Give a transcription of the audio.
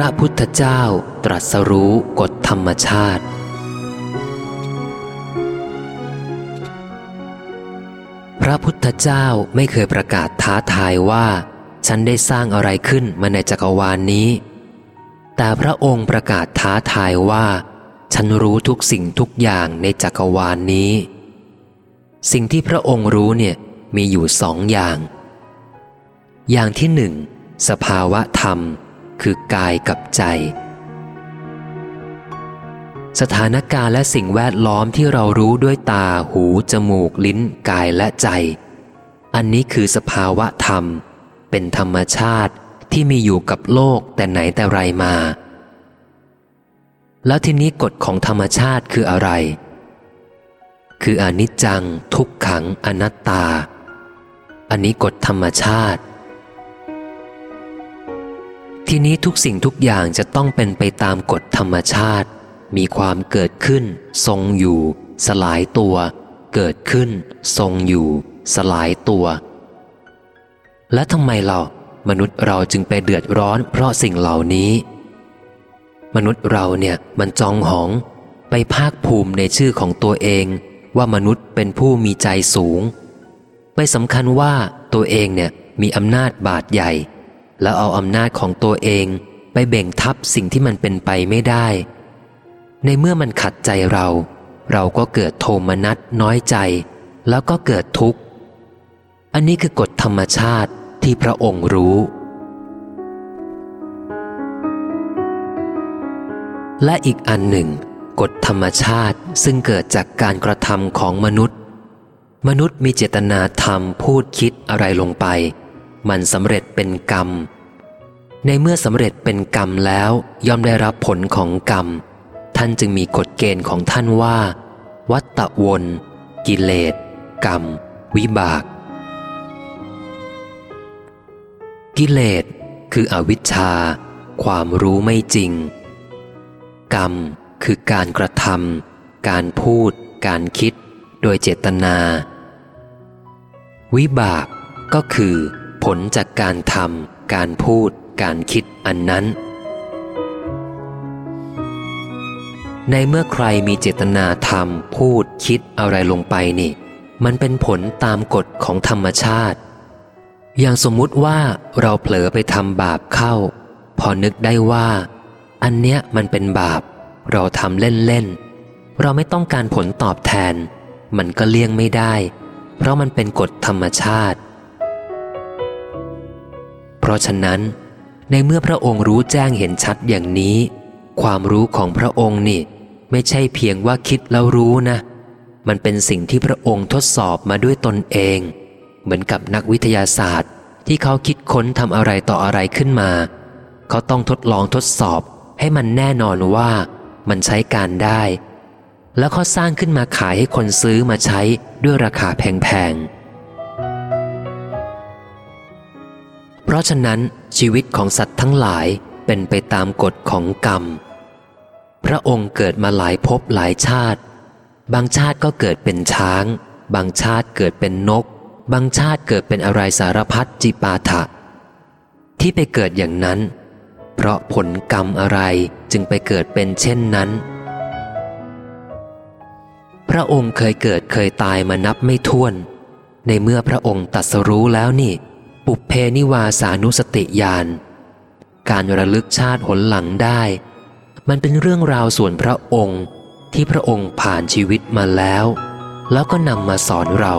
ระพุทธเจ้าตรัสรู้กฎธรรมชาติ พระพุทธเจ้าไม่เคยประกาศท้าทายว่า ฉันได้สร้างอะไรขึ้นมาในจักรวาลนนี้ แต่พระองค์ประกาศท้าทายว่า ฉันรู้ทุกสิ่งทุกอย่างในจักรวาลนนี้ สิ่งที่พระองค์รู้เนี่ยมีอยู่สองอย่าง อย่างที่หนึ่งสภาวะธรรม คือกายกับใจ สถานการณ์และสิ่งแวดล้อมที่เรารู้ด้วยตา หู จมูก ลิ้น กายและใจ อันนี้คือสภาวะธรรม เป็นธรรมชาติที่มีอยู่กับโลกแต่ไหนแต่ไรมา แล้วทีนี้กฎของธรรมชาติคืออะไร คืออนิจจัง ทุกขังอนัตตา อันนี้กฎธรรมชาติ ทีนี้ทุกสิ่งทุกอย่างจะต้องเป็นไปตามกฎธรรมชาติ มีความเกิดขึ้น ทรงอยู่ สลายตัว เกิดขึ้น ทรงอยู่ สลายตัว และทำไมเรามนุษย์เราจึงไปเดือดร้อนเพราะสิ่งเหล่านี้ มนุษย์เราเนี่ยมันจองหอง ไปภาคภูมิในชื่อของตัวเอง ว่ามนุษย์เป็นผู้มีใจสูง ไปสำคัญว่าตัวเองเนี่ยมีอำนาจบาดใหญ่ แล้วเอาอำนาจของตัวเองไปเบ่งทับสิ่งที่มันเป็นไปไม่ได้ ในเมื่อมันขัดใจเรา เราก็เกิดโทมนัสน้อยใจ แล้วก็เกิดทุกข์ อันนี้คือกฎธรรมชาติที่พระองค์รู้ และอีกอันหนึ่ง กฎธรรมชาติซึ่งเกิดจากการกระทำของมนุษย์ มนุษย์มีเจตนาทำพูดคิดอะไรลงไป มันสำเร็จเป็นกรรม ในเมื่อสำเร็จเป็นกรรมแล้วย่อมได้รับผลของกรรม ท่านจึงมีกฎเกณฑ์ของท่านว่า วัตตะวน กิเลส กรรม วิบาก กิเลส คืออวิชชา ความรู้ไม่จริง กรรม คือการกระทำการพูด การคิด โดยเจตนา วิบากก็คือ ผลจากการทำการพูด การคิดอันนั้น ในเมื่อใครมีเจตนาทำพูดคิดอะไรลงไปนี่ มันเป็นผลตามกฎของธรรมชาติ อย่างสมมุติว่าเราเผลอไปทำบาปเข้า พอนึกได้ว่า อันเนี้ยมันเป็นบาป เราทำเล่นๆ เราไม่ต้องการผลตอบแทน มันก็เลี่ยงไม่ได้ เพราะมันเป็นกฎธรรมชาติ เพราะฉะนั้น ในเมื่อพระองค์รู้แจ้งเห็นชัดอย่างนี้ ความรู้ของพระองค์นี่ ไม่ใช่เพียงว่าคิดแล้วรู้นะ มันเป็นสิ่งที่พระองค์ทดสอบมาด้วยตนเอง เหมือนกับนักวิทยาศาสตร์ ที่เขาคิดค้นทำอะไรต่ออะไรขึ้นมา เขาต้องทดลองทดสอบให้มันแน่นอนว่ามันใช้การได้ แล้วเขาสร้างขึ้นมาขายให้คนซื้อมาใช้ด้วยราคาแพงๆ เพราะฉะนั้นชีวิตของสัตว์ทั้งหลายเป็นไปตามกฎของกรรม พระองค์เกิดมาหลายภพหลายชาติ บางชาติก็เกิดเป็นช้าง บางชาติเกิดเป็นนก บางชาติเกิดเป็นอะไรสารพัดจิปาถะ ที่ไปเกิดอย่างนั้น เพราะผลกรรมอะไรจึงไปเกิดเป็นเช่นนั้น พระองค์เคยเกิดเคยตายมานับไม่ถ้วน ในเมื่อพระองค์ตัดสรู้แล้วนี่ ปุเพนิวาสานุสติญาณการระลึกชาติหนหลังได้ มันเป็นเรื่องราวส่วนพระองค์ที่พระองค์ผ่านชีวิตมาแล้ว แล้วก็นำมาสอนเรา